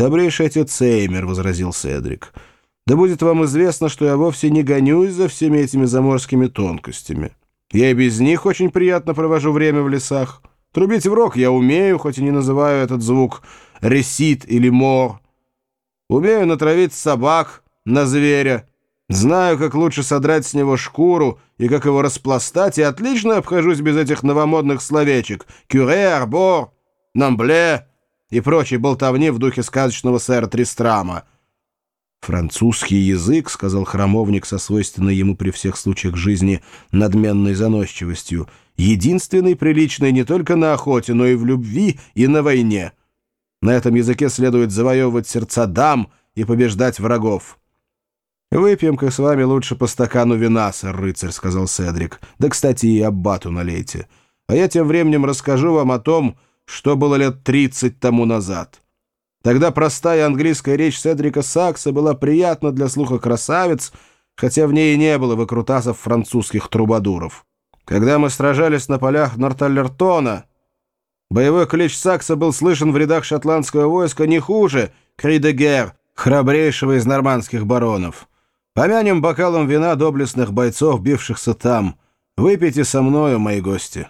«Добрейший отец Сеймер», — возразил Седрик. «Да будет вам известно, что я вовсе не гонюсь за всеми этими заморскими тонкостями. Я и без них очень приятно провожу время в лесах. Трубить в рог я умею, хоть и не называю этот звук ресит или мор. Умею натравить собак на зверя, Знаю, как лучше содрать с него шкуру и как его распластать, и отлично обхожусь без этих новомодных словечек «кюре», «арбор», «намбле» и прочей болтовни в духе сказочного сэра Тристрама. «Французский язык», — сказал храмовник со свойственной ему при всех случаях жизни надменной заносчивостью, «единственный приличный не только на охоте, но и в любви и на войне. На этом языке следует завоевывать сердца дам и побеждать врагов». «Выпьем-ка с вами лучше по стакану вина, сэр-рыцарь», — сказал Седрик. «Да, кстати, и аббату налейте. А я тем временем расскажу вам о том, что было лет тридцать тому назад. Тогда простая английская речь Седрика Сакса была приятна для слуха красавец, хотя в ней и не было выкрутасов французских трубадуров. Когда мы сражались на полях Норталлертона, боевой клич Сакса был слышен в рядах шотландского войска не хуже Кридегер, храбрейшего из нормандских баронов». Помянем бокалом вина доблестных бойцов, бившихся там. Выпейте со мною, мои гости».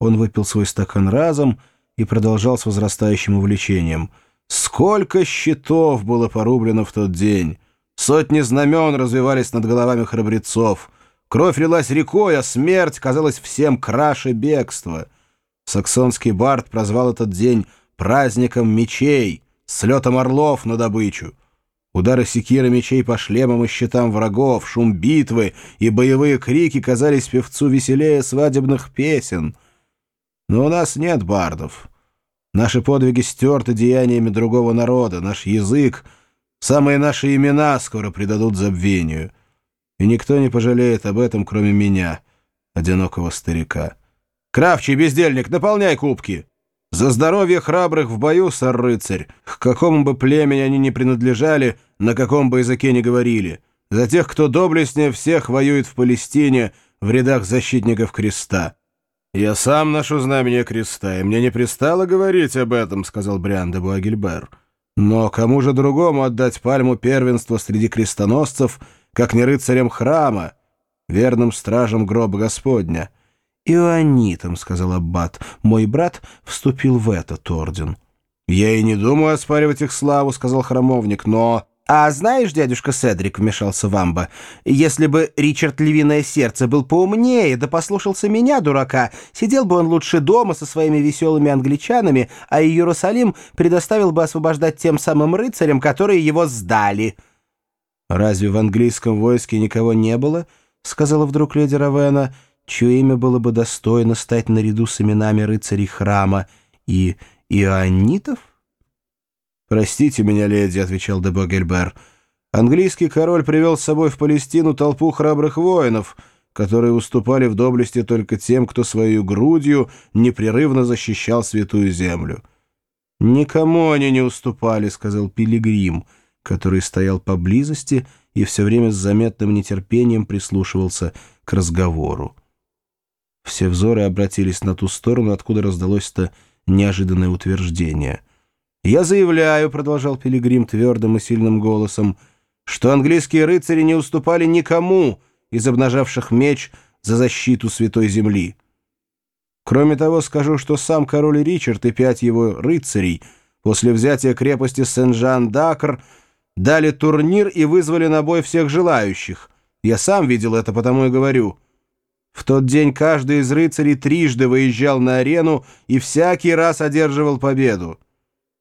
Он выпил свой стакан разом и продолжал с возрастающим увлечением. «Сколько щитов было порублено в тот день! Сотни знамен развивались над головами храбрецов. Кровь лилась рекой, а смерть казалась всем краше бегства. Саксонский бард прозвал этот день праздником мечей, слетом орлов на добычу. Удары секиры мечей по шлемам и щитам врагов, шум битвы и боевые крики казались певцу веселее свадебных песен. Но у нас нет бардов. Наши подвиги стерты деяниями другого народа, наш язык, самые наши имена скоро предадут забвению. И никто не пожалеет об этом, кроме меня, одинокого старика. «Кравчий, бездельник, наполняй кубки!» За здоровье храбрых в бою, сэр-рыцарь, к какому бы племени они ни принадлежали, на каком бы языке ни говорили, за тех, кто доблестнее всех воюет в Палестине в рядах защитников креста. «Я сам ношу знамение креста, и мне не пристало говорить об этом», — сказал Бриан де Буагильбер. «Но кому же другому отдать пальму первенства среди крестоносцев, как не рыцарям храма, верным стражам гроба Господня?» «Иоаннитом», — сказал Аббат. «Мой брат вступил в этот орден». «Я и не думаю оспаривать их славу», — сказал храмовник, «но...» «А знаешь, дядюшка Седрик», — вмешался Вамба, «если бы Ричард Львиное Сердце был поумнее, да послушался меня, дурака, сидел бы он лучше дома со своими веселыми англичанами, а Иерусалим предоставил бы освобождать тем самым рыцарям, которые его сдали». «Разве в английском войске никого не было?» — сказала вдруг леди Равена, — чье имя было бы достойно стать наряду с именами рыцарей храма и иоаннитов? «Простите меня, леди», — отвечал де Богельбер. «Английский король привел с собой в Палестину толпу храбрых воинов, которые уступали в доблести только тем, кто свою грудью непрерывно защищал святую землю». «Никому они не уступали», — сказал Пилигрим, который стоял поблизости и все время с заметным нетерпением прислушивался к разговору. Все взоры обратились на ту сторону, откуда раздалось это неожиданное утверждение. «Я заявляю», — продолжал Пилигрим твердым и сильным голосом, «что английские рыцари не уступали никому из обнажавших меч за защиту Святой Земли. Кроме того, скажу, что сам король Ричард и пять его рыцарей после взятия крепости Сен-Жан-Дакр дали турнир и вызвали на бой всех желающих. Я сам видел это, потому и говорю». В тот день каждый из рыцарей трижды выезжал на арену и всякий раз одерживал победу.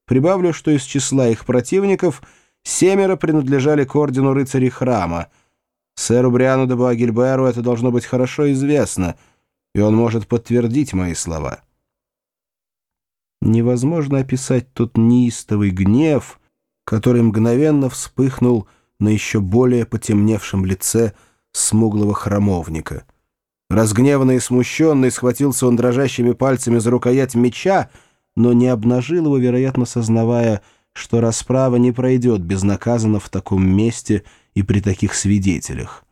Прибавлю, что из числа их противников семеро принадлежали к ордену рыцарей храма. Сэру Бриану де Буагильберу это должно быть хорошо известно, и он может подтвердить мои слова. Невозможно описать тот неистовый гнев, который мгновенно вспыхнул на еще более потемневшем лице смуглого храмовника — Разгневанный и смущенный, схватился он дрожащими пальцами за рукоять меча, но не обнажил его, вероятно, сознавая, что расправа не пройдет безнаказанно в таком месте и при таких свидетелях.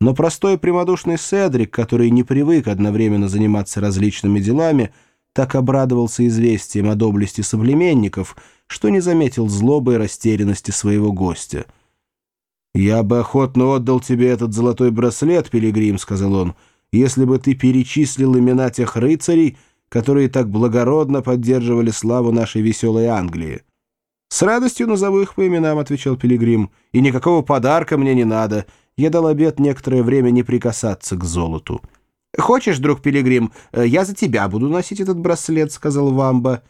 Но простой прямодушный Седрик, который не привык одновременно заниматься различными делами, так обрадовался известием о доблести соплеменников, что не заметил злобы и растерянности своего гостя. «Я бы охотно отдал тебе этот золотой браслет, Пилигрим», — сказал он, «если бы ты перечислил имена тех рыцарей, которые так благородно поддерживали славу нашей веселой Англии». «С радостью назову их по именам», — отвечал Пилигрим, «и никакого подарка мне не надо. Я дал обет некоторое время не прикасаться к золоту». «Хочешь, друг Пилигрим, э, я за тебя буду носить этот браслет», — сказал Вамба.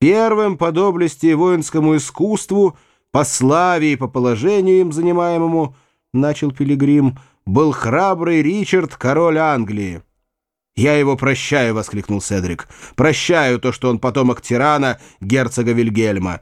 Первым по доблести и воинскому искусству, по славе и по положению им занимаемому, начал Пилигрим, был храбрый Ричард, король Англии. «Я его прощаю!» — воскликнул Седрик. «Прощаю то, что он потомок тирана, герцога Вильгельма».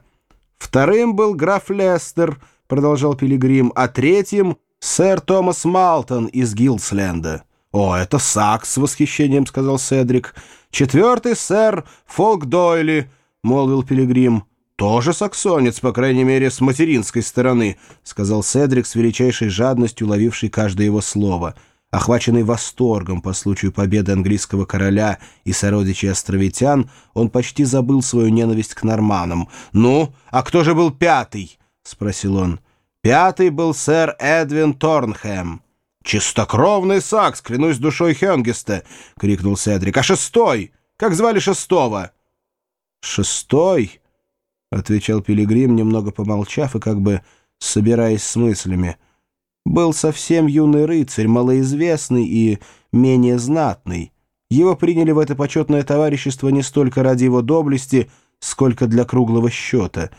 «Вторым был граф Лестер», — продолжал Пилигрим, «а третьим — сэр Томас Малтон из Гилсленда». «О, это Сакс!» — с восхищением сказал Седрик. «Четвертый — сэр Фолк Дойли», — молвил Пилигрим. «Тоже саксонец, по крайней мере, с материнской стороны», — сказал Седрик с величайшей жадностью, ловивший каждое его слово. Охваченный восторгом по случаю победы английского короля и сородичей островитян, он почти забыл свою ненависть к норманам. «Ну, а кто же был пятый?» — спросил он. «Пятый был сэр Эдвин Торнхэм». «Чистокровный сакс, клянусь душой Хенгеста!» — крикнул Седрик. «А шестой? Как звали шестого?» «Шестой?» — отвечал Пилигрим, немного помолчав и как бы собираясь с мыслями — был совсем юный рыцарь, малоизвестный и менее знатный. Его приняли в это почетное товарищество не столько ради его доблести, сколько для круглого счета.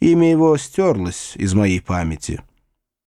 Имя его стерлось из моей памяти».